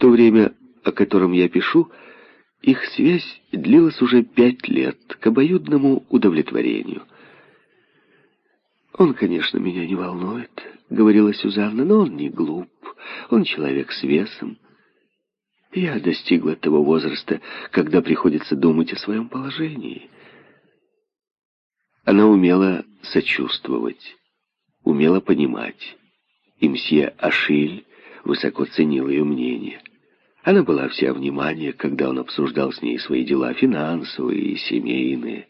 то время, о котором я пишу, их связь длилась уже пять лет к обоюдному удовлетворению. «Он, конечно, меня не волнует», — говорила Сюзанна, — «но он не глуп, он человек с весом. Я достигла того возраста, когда приходится думать о своем положении». Она умела сочувствовать, умела понимать, и мсье Ашиль высоко ценил ее мнение. Она была вся внимание, когда он обсуждал с ней свои дела финансовые и семейные.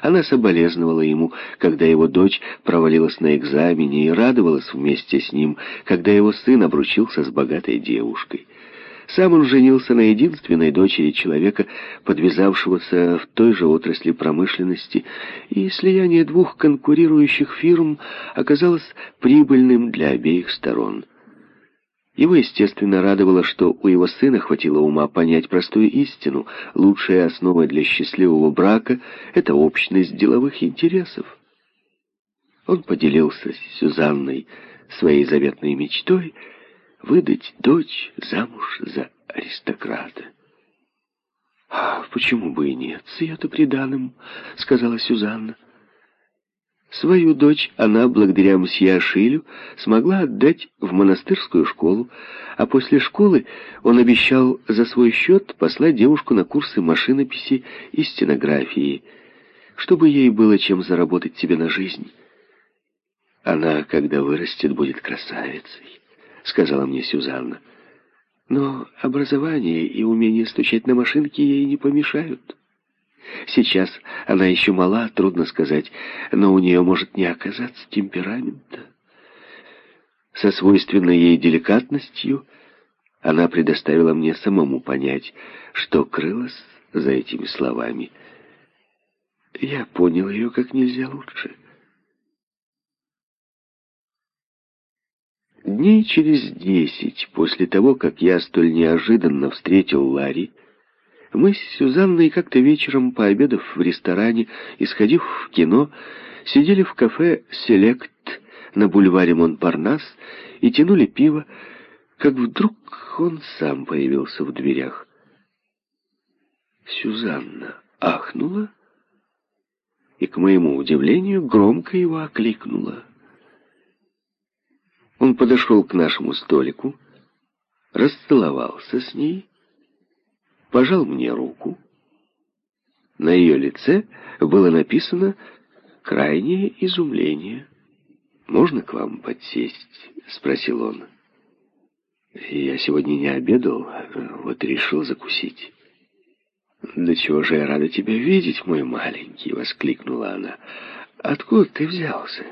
Она соболезновала ему, когда его дочь провалилась на экзамене, и радовалась вместе с ним, когда его сын обручился с богатой девушкой. Сам он женился на единственной дочери человека, подвязавшегося в той же отрасли промышленности, и слияние двух конкурирующих фирм оказалось прибыльным для обеих сторон. Его, естественно, радовало, что у его сына хватило ума понять простую истину. Лучшая основа для счастливого брака — это общность деловых интересов. Он поделился с Сюзанной своей заветной мечтой выдать дочь замуж за аристократа. «А почему бы и нет, с ее-то приданым», — сказала Сюзанна. Свою дочь она, благодаря мсье Ашилю, смогла отдать в монастырскую школу, а после школы он обещал за свой счет послать девушку на курсы машинописи и стенографии, чтобы ей было чем заработать себе на жизнь. «Она, когда вырастет, будет красавицей», — сказала мне Сюзанна. «Но образование и умение стучать на машинке ей не помешают». Сейчас она еще мала, трудно сказать, но у нее может не оказаться темперамента. Со свойственной ей деликатностью она предоставила мне самому понять, что крылось за этими словами. Я понял ее как нельзя лучше. Дней через десять после того, как я столь неожиданно встретил Ларри, мы с Сюзанной как-то вечером, пообедав в ресторане и сходив в кино, сидели в кафе «Селект» на бульваре Монпарнас и тянули пиво, как вдруг он сам появился в дверях. Сюзанна ахнула и, к моему удивлению, громко его окликнула. Он подошел к нашему столику, расцеловался с ней пожал мне руку. На ее лице было написано «крайнее изумление». «Можно к вам подсесть?» — спросил он. «Я сегодня не обедал, вот решил закусить». «Да чего же я рада тебя видеть, мой маленький!» — воскликнула она. «Откуда ты взялся?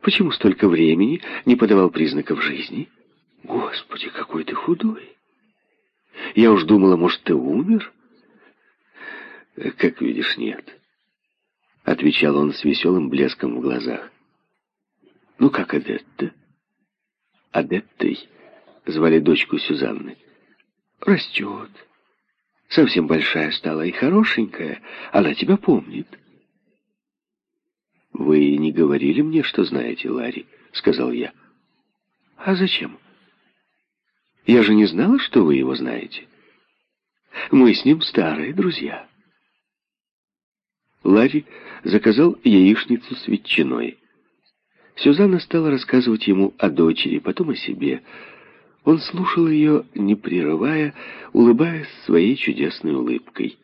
Почему столько времени не подавал признаков жизни? Господи, какой ты худой!» Я уж думала, может, ты умер? Как видишь, нет. Отвечал он с веселым блеском в глазах. Ну, как Адетта? Адеттой звали дочку Сюзанны. Растет. Совсем большая стала и хорошенькая. Она тебя помнит. «Вы не говорили мне, что знаете Ларри?» — сказал я. «А зачем?» Я же не знала, что вы его знаете. Мы с ним старые друзья. Ларри заказал яичницу с ветчиной. Сюзанна стала рассказывать ему о дочери, потом о себе. Он слушал ее, не прерывая, улыбаясь своей чудесной улыбкой.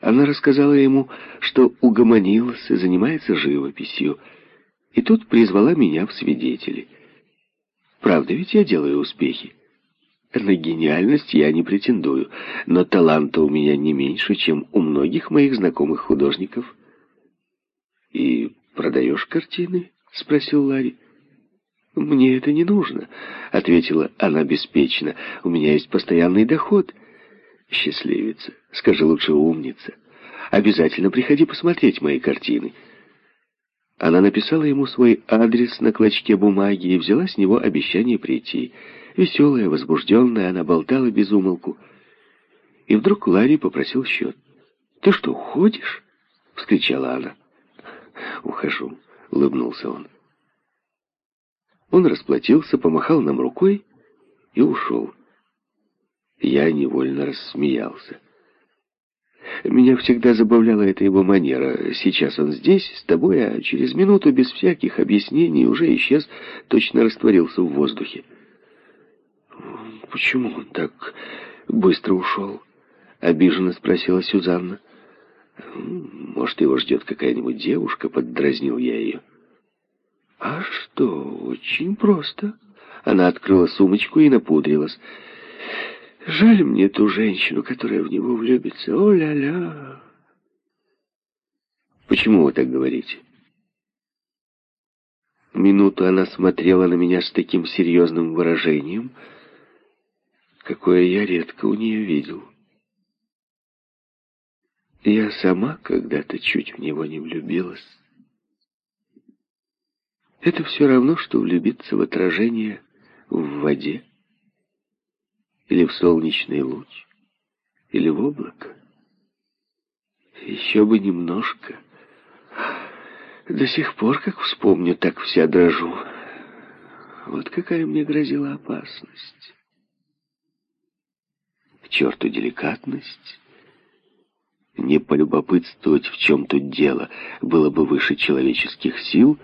Она рассказала ему, что угомонилась и занимается живописью, и тут призвала меня в свидетели. Правда, ведь я делаю успехи. На гениальность я не претендую, но таланта у меня не меньше, чем у многих моих знакомых художников. «И продаешь картины?» — спросил Ларри. «Мне это не нужно», — ответила она беспечно. «У меня есть постоянный доход». «Счастливица, скажи лучше умница. Обязательно приходи посмотреть мои картины». Она написала ему свой адрес на клочке бумаги и взяла с него обещание прийти. Веселая, возбужденная, она болтала без умолку. И вдруг Ларри попросил счет. «Ты что, уходишь?» — вскричала она. «Ухожу», — улыбнулся он. Он расплатился, помахал нам рукой и ушел. Я невольно рассмеялся. Меня всегда забавляла эта его манера. Сейчас он здесь, с тобой, а через минуту, без всяких объяснений, уже исчез, точно растворился в воздухе. «Почему он так быстро ушел?» — обиженно спросила Сюзанна. «Может, его ждет какая-нибудь девушка?» — поддразнил я ее. «А что, очень просто». Она открыла сумочку и напудрилась. Жаль мне ту женщину, которая в него влюбится. О-ля-ля. Почему вы так говорите? Минуту она смотрела на меня с таким серьезным выражением, какое я редко у нее видел. Я сама когда-то чуть в него не влюбилась. Это все равно, что влюбиться в отражение в воде или в солнечный луч, или в облако. Еще бы немножко. До сих пор, как вспомню, так вся дрожу. Вот какая мне грозила опасность. К черту деликатность. Не полюбопытствовать, в чем тут дело, было бы выше человеческих сил.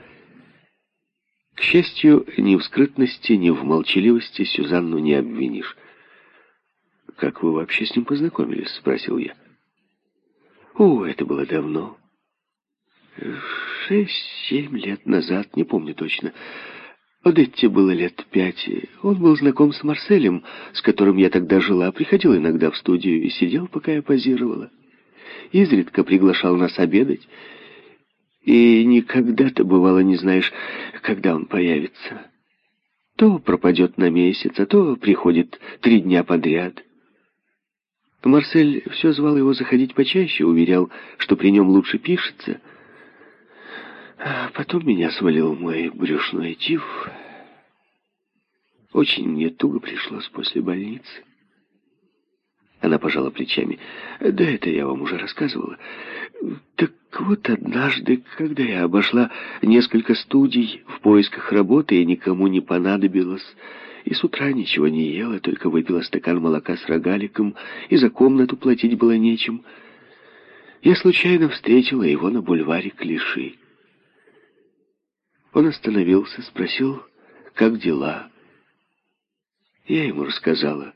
К счастью, ни в скрытности, ни в молчаливости Сюзанну не обвинишь. «Как вы вообще с ним познакомились?» — спросил я. «О, это было давно. Шесть-семь лет назад, не помню точно. Одетте было лет пять. Он был знаком с Марселем, с которым я тогда жила, приходил иногда в студию и сидел, пока я позировала. Изредка приглашал нас обедать. И никогда-то, бывало, не знаешь, когда он появится. То пропадет на месяц, а то приходит три дня подряд». Марсель все звал его заходить почаще, уверял, что при нем лучше пишется. А потом меня свалил мой брюшной тиф. Очень мне туго пришлось после больницы. Она пожала плечами. Да это я вам уже рассказывала. Так вот однажды, когда я обошла несколько студий в поисках работы и никому не понадобилось, и с утра ничего не ела, только выпила стакан молока с рогаликом, и за комнату платить было нечем. Я случайно встретила его на бульваре Клиши. Он остановился, спросил, как дела. Я ему рассказала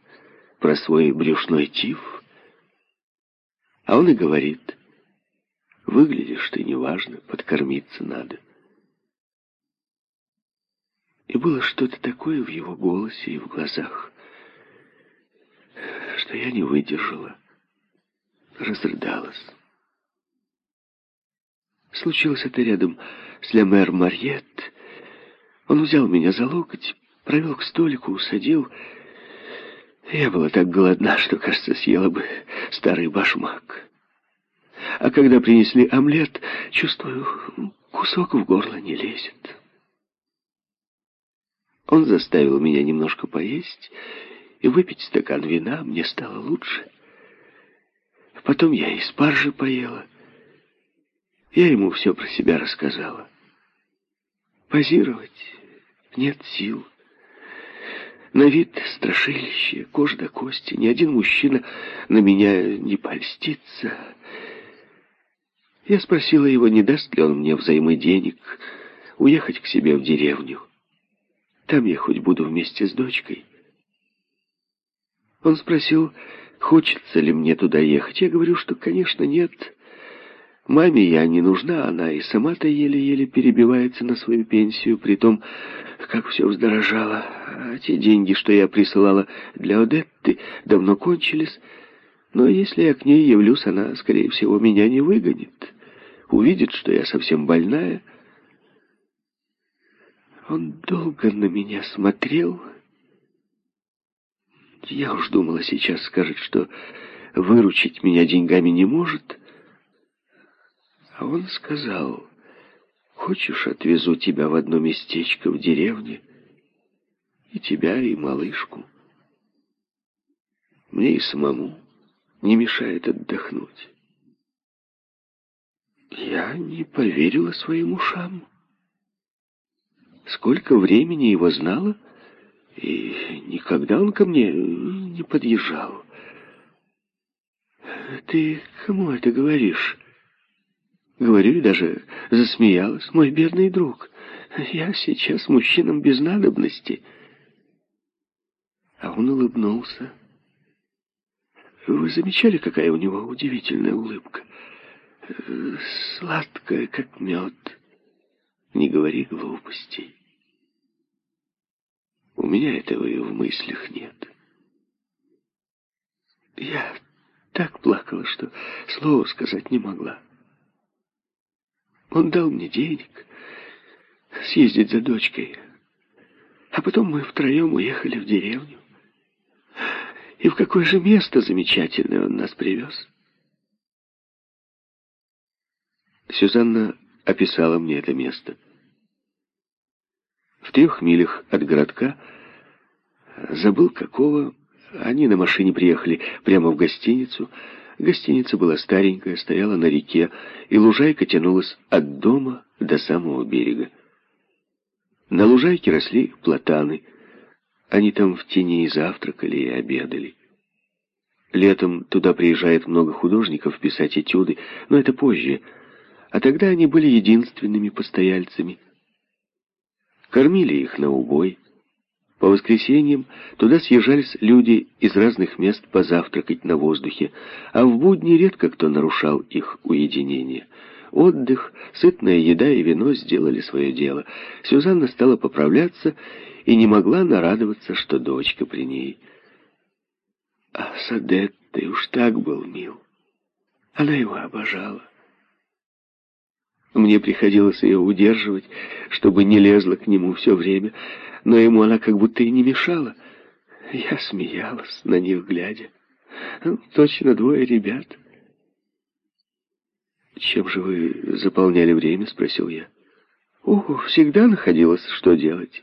про свой брюшной тиф, а он и говорит, выглядишь ты неважно, подкормиться надо. И было что-то такое в его голосе и в глазах, что я не выдержала, разрыдалась. Случилось это рядом с Лемер Марьет. Он взял меня за локоть, провел к столику, усадил. Я была так голодна, что, кажется, съела бы старый башмак. А когда принесли омлет, чувствую, кусок в горло не лезет. Он заставил меня немножко поесть и выпить стакан вина, мне стало лучше. Потом я и спаржи поела. Я ему все про себя рассказала. Позировать нет сил. На вид страшилище, кожа до кости. Ни один мужчина на меня не польстится. Я спросила его, не даст ли он мне взаймы денег уехать к себе в деревню. Там я хоть буду вместе с дочкой. Он спросил, хочется ли мне туда ехать. Я говорю, что, конечно, нет. Маме я не нужна, она и сама-то еле-еле перебивается на свою пенсию, при том, как все вздорожало. А те деньги, что я присылала для Одетты, давно кончились. Но если я к ней явлюсь, она, скорее всего, меня не выгонит. Увидит, что я совсем больная, он долго на меня смотрел. Я уж думала, сейчас скажет, что выручить меня деньгами не может. А он сказал, хочешь, отвезу тебя в одно местечко в деревне, и тебя, и малышку. Мне и самому не мешает отдохнуть. Я не поверила своим ушам. Сколько времени его знала, И никогда он ко мне не подъезжал. Ты кому это говоришь? Говорю и даже засмеялась, мой бедный друг. Я сейчас мужчинам без надобности. А он улыбнулся. Вы замечали, какая у него удивительная улыбка? Сладкая, как мед. Не говори глупостей. У меня этого и в мыслях нет. Я так плакала, что слова сказать не могла. Он дал мне денег съездить за дочкой. А потом мы втроем уехали в деревню. И в какое же место замечательное он нас привез. Сюзанна описала мне это место. Трех милях от городка, забыл какого, они на машине приехали прямо в гостиницу. Гостиница была старенькая, стояла на реке, и лужайка тянулась от дома до самого берега. На лужайке росли платаны. Они там в тени и завтракали, и обедали. Летом туда приезжает много художников писать этюды, но это позже. А тогда они были единственными постояльцами. Кормили их на убой. По воскресеньям туда съезжались люди из разных мест позавтракать на воздухе, а в будни редко кто нарушал их уединение. Отдых, сытная еда и вино сделали свое дело. Сюзанна стала поправляться и не могла нарадоваться, что дочка при ней. А Садетта уж так был мил. Она его обожала. Мне приходилось ее удерживать, чтобы не лезла к нему все время, но ему она как будто и не мешала. Я смеялась, на них глядя. Ну, точно двое ребят. «Чем же вы заполняли время?» — спросил я. «О, всегда находилось, что делать.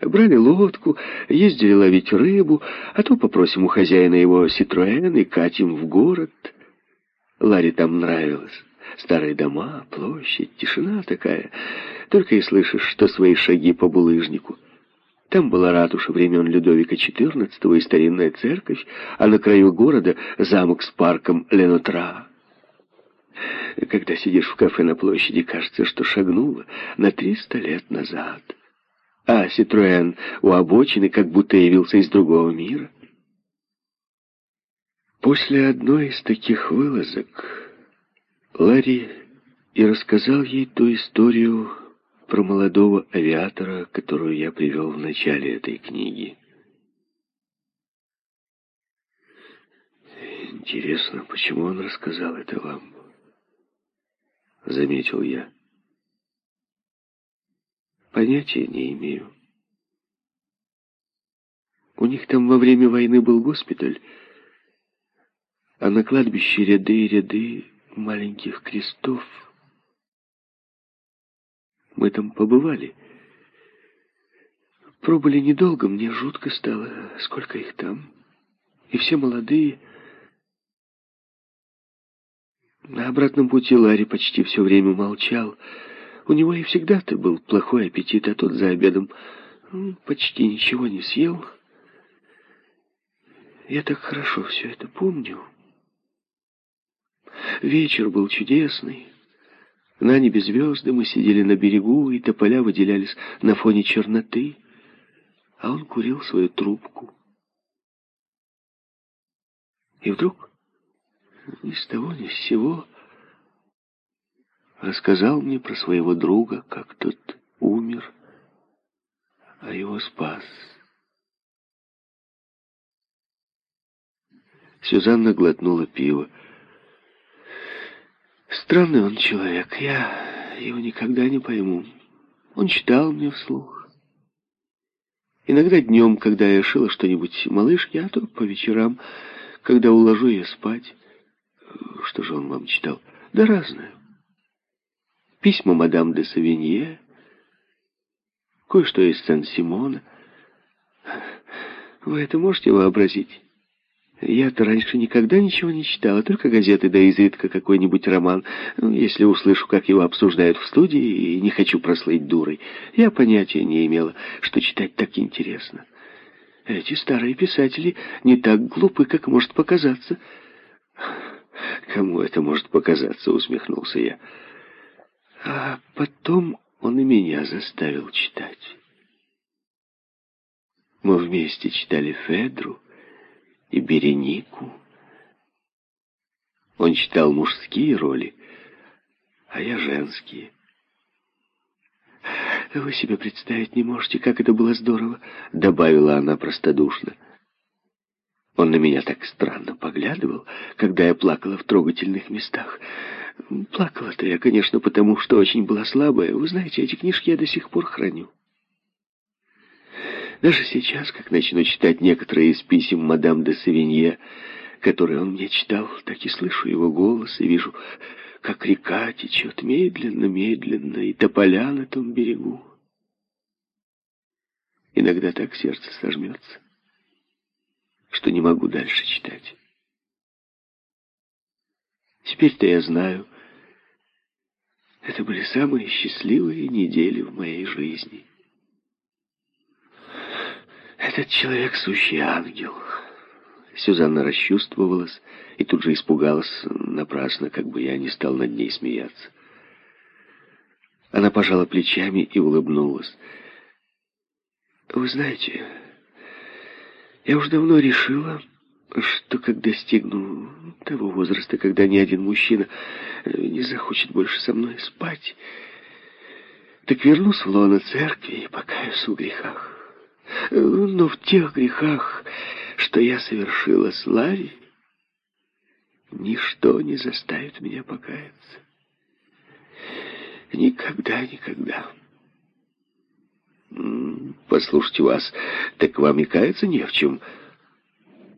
Брали лодку, ездили ловить рыбу, а то попросим у хозяина его Ситроэн и катим в город. Ларе там нравилось». Старые дома, площадь, тишина такая. Только и слышишь, что свои шаги по булыжнику. Там была ратуша времен Людовика XIV и старинная церковь, а на краю города замок с парком Ленотра. Когда сидишь в кафе на площади, кажется, что шагнула на триста лет назад. А Ситроэн у обочины как будто явился из другого мира. После одной из таких вылазок Ларри и рассказал ей ту историю про молодого авиатора, которую я привел в начале этой книги. Интересно, почему он рассказал это вам? Заметил я. Понятия не имею. У них там во время войны был госпиталь, а на кладбище ряды и ряды маленьких крестов. Мы там побывали. Пробыли недолго, мне жутко стало, сколько их там. И все молодые. На обратном пути Ларри почти все время молчал. У него и всегда-то был плохой аппетит, а тот за обедом почти ничего не съел. Я так хорошо все это помню. Вечер был чудесный. На небе звезды, мы сидели на берегу, и тополя выделялись на фоне черноты, а он курил свою трубку. И вдруг, ни с того ни с сего, рассказал мне про своего друга, как тот умер, а его спас. Сюзанна глотнула пиво. Странный он человек, я его никогда не пойму. Он читал мне вслух. Иногда днем, когда я шила что-нибудь малышке, а то по вечерам, когда уложу ее спать. Что же он вам читал? Да разное. Письма мадам де Савинье, кое-что из Сан-Симона. Вы это можете вообразить? Я-то раньше никогда ничего не читала, только газеты, да изредка какой-нибудь роман. Ну, если услышу, как его обсуждают в студии, и не хочу прослыть дурой. Я понятия не имела, что читать так интересно. Эти старые писатели не так глупы, как может показаться. Кому это может показаться, усмехнулся я. А потом он и меня заставил читать. Мы вместе читали Федру и Беренику. Он читал мужские роли, а я женские. «Вы себе представить не можете, как это было здорово», — добавила она простодушно. Он на меня так странно поглядывал, когда я плакала в трогательных местах. Плакала-то я, конечно, потому что очень была слабая. Вы знаете, эти книжки я до сих пор храню. Даже сейчас, как начну читать некоторые из писем мадам де Савинье, которые он мне читал, так и слышу его голос и вижу, как река течет медленно-медленно, и тополя на том берегу. Иногда так сердце сожмется, что не могу дальше читать. Теперь-то я знаю, это были самые счастливые недели в моей жизни. Этот человек — сущий ангел. Сюзанна расчувствовалась и тут же испугалась напрасно, как бы я не стал над ней смеяться. Она пожала плечами и улыбнулась. «Вы знаете, я уж давно решила, что как достигну того возраста, когда ни один мужчина не захочет больше со мной спать, так вернусь в лоно церкви и покаюсь в грехах. Но в тех грехах, что я совершила с Ларри, ничто не заставит меня покаяться. Никогда, никогда. Послушайте вас, так вам и каяться не в чем.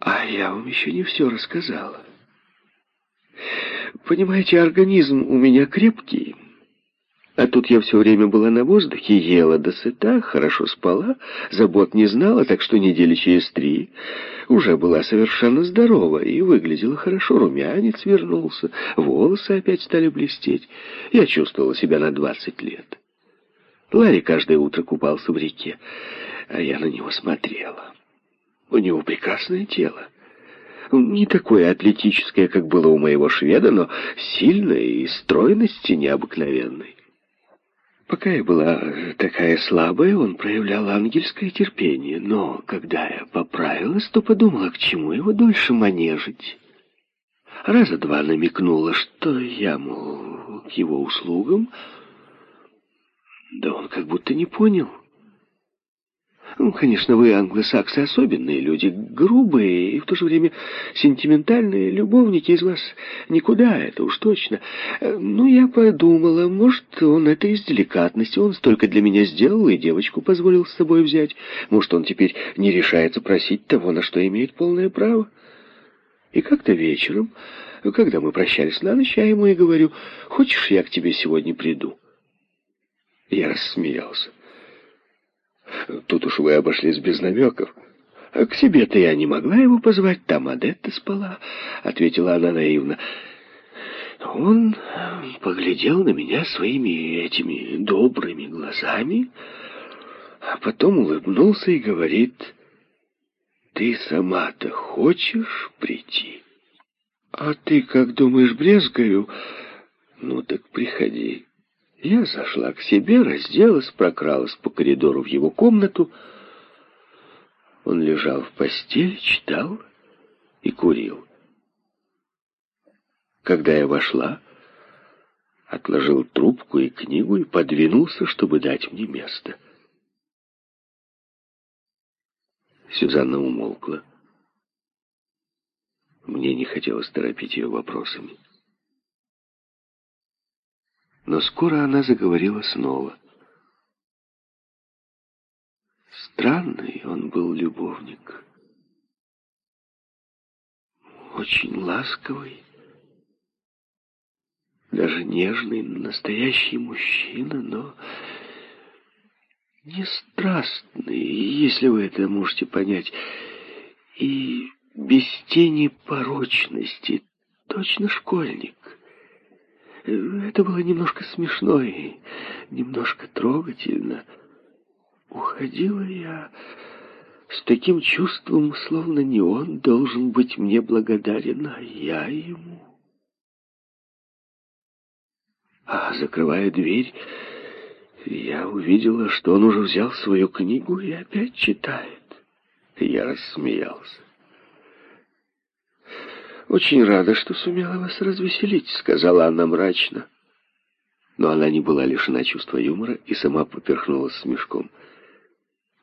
А я вам еще не все рассказала. Понимаете, организм у меня крепкий, а тут я все время была на воздухе, ела до сыта, хорошо спала, забот не знала, так что недели через три уже была совершенно здорова и выглядела хорошо, румянец вернулся, волосы опять стали блестеть. Я чувствовала себя на двадцать лет. Ларри каждое утро купался в реке, а я на него смотрела. У него прекрасное тело. Не такое атлетическое, как было у моего шведа, но сильное и стройности необыкновенной. Пока я была такая слабая, он проявлял ангельское терпение, но когда я поправилась, то подумала, к чему его дольше манежить. Раза два намекнула, что я, мол, к его услугам, да он как будто не понял. Ну, конечно, вы, англосаксы, особенные люди, грубые и в то же время сентиментальные любовники из вас никуда, это уж точно. Ну, я подумала, может, он это из деликатности, он столько для меня сделал и девочку позволил с собой взять. Может, он теперь не решается просить того, на что имеет полное право. И как-то вечером, когда мы прощались на ночь, я ему и говорю, «Хочешь, я к тебе сегодня приду?» Я рассмеялся. Тут уж вы обошлись без намеков. А к себе-то я не могла его позвать, там Адетта спала, — ответила она наивно. Он поглядел на меня своими этими добрыми глазами, а потом улыбнулся и говорит, «Ты сама-то хочешь прийти?» «А ты, как думаешь, брезгаю?» «Ну так приходи». Я зашла к себе, разделась, прокралась по коридору в его комнату. Он лежал в постели, читал и курил. Когда я вошла, отложил трубку и книгу и подвинулся, чтобы дать мне место. Сюзанна умолкла. Мне не хотелось торопить ее вопросами. Но скоро она заговорила снова. Странный он был любовник. Очень ласковый, даже нежный, настоящий мужчина, но не страстный, если вы это можете понять, и без тени порочности, точно школьник. Это было немножко смешно и немножко трогательно. Уходила я с таким чувством, словно не он должен быть мне благодарен, а я ему. А закрывая дверь, я увидела, что он уже взял свою книгу и опять читает. Я рассмеялся. «Очень рада, что сумела вас развеселить», — сказала она мрачно. Но она не была лишена чувства юмора и сама поперхнулась смешком.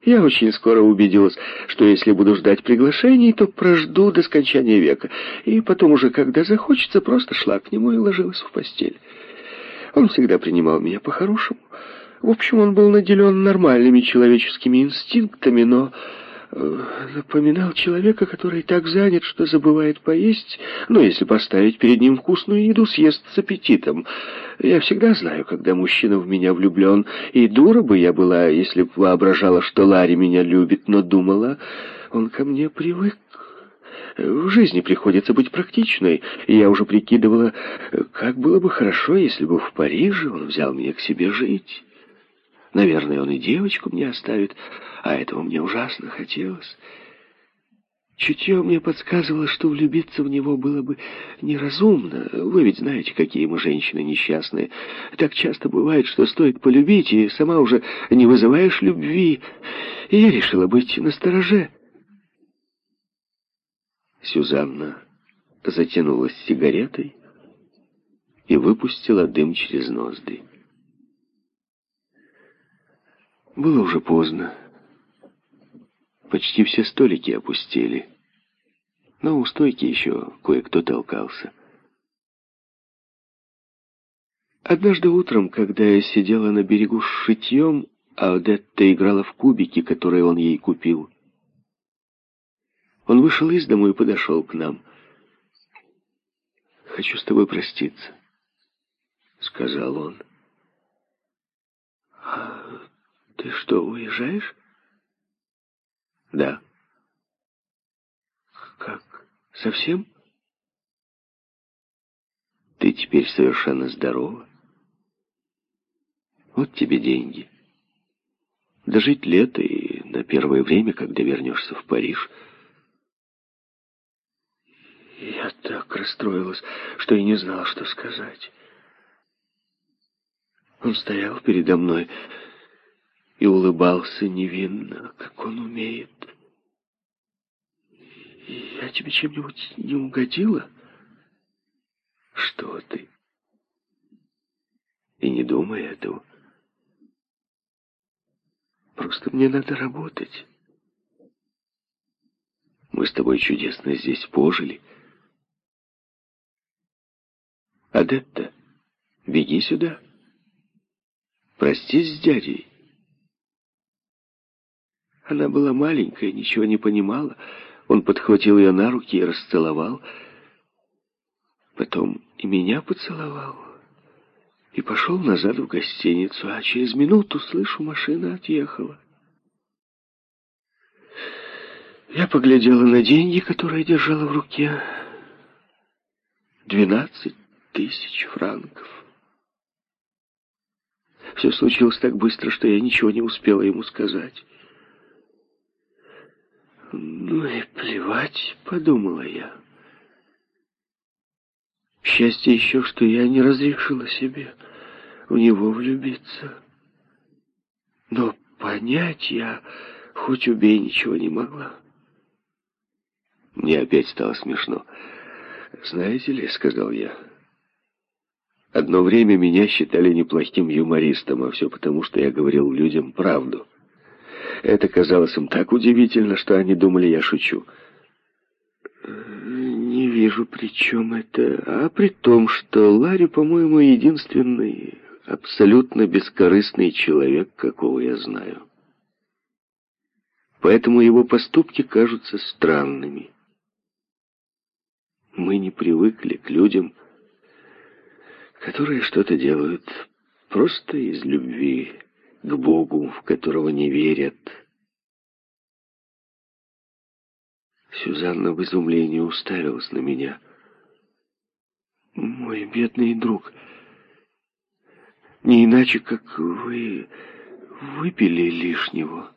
Я очень скоро убедилась, что если буду ждать приглашений, то прожду до скончания века, и потом уже, когда захочется, просто шла к нему и ложилась в постель. Он всегда принимал меня по-хорошему. В общем, он был наделен нормальными человеческими инстинктами, но напоминал человека, который так занят, что забывает поесть, но если поставить перед ним вкусную еду, съест с аппетитом. Я всегда знаю, когда мужчина в меня влюблен, и дура бы я была, если б воображала, что Ларри меня любит, но думала, он ко мне привык. В жизни приходится быть практичной, и я уже прикидывала, как было бы хорошо, если бы в Париже он взял меня к себе жить. Наверное, он и девочку мне оставит, а этого мне ужасно хотелось. Чутье мне подсказывало, что влюбиться в него было бы неразумно. Вы ведь знаете, какие мы женщины несчастные. Так часто бывает, что стоит полюбить, и сама уже не вызываешь любви. И я решила быть настороже. Сюзанна затянулась сигаретой и выпустила дым через ноздри. Было уже поздно. Почти все столики опустели. Но у стойки еще кое-кто толкался. Однажды утром, когда я сидела на берегу с шитьем, а Одетта играла в кубики, которые он ей купил, он вышел из дому и подошел к нам. «Хочу с тобой проститься», — сказал он. «А ты что, уезжаешь?» «Да». «Как? Совсем?» «Ты теперь совершенно здорова. Вот тебе деньги. Дожить лето и на первое время, когда вернешься в Париж — я так расстроилась, что и не знала, что сказать. Он стоял передо мной и улыбался невинно, как он умеет. «Я тебе чем-нибудь не угодила?» «Что ты?» «И не думай этого. Просто мне надо работать. Мы с тобой чудесно здесь пожили». Адетта, беги сюда. Простись с дядей. Она была маленькая, ничего не понимала. Он подхватил ее на руки и расцеловал. Потом и меня поцеловал. И пошел назад в гостиницу, а через минуту, слышу, машина отъехала. Я поглядела на деньги, которые держала в руке. Двенадцать тысяч франков. Все случилось так быстро, что я ничего не успела ему сказать. «Ну и плевать», — подумала я. Счастье еще, что я не разрешила себе в него влюбиться. Но понять я, хоть убей, ничего не могла. Мне опять стало смешно. «Знаете ли», — сказал я, — Одно время меня считали неплохим юмористом, а все потому, что я говорил людям правду. Это казалось им так удивительно, что они думали, я шучу. Не вижу, при чем это. А при том, что Ларри, по-моему, единственный абсолютно бескорыстный человек, какого я знаю. Поэтому его поступки кажутся странными. Мы не привыкли к людям, которые что-то делают просто из любви к Богу, в которого не верят. Сюзанна в изумлении уставилась на меня. «Мой бедный друг, не иначе, как вы выпили лишнего».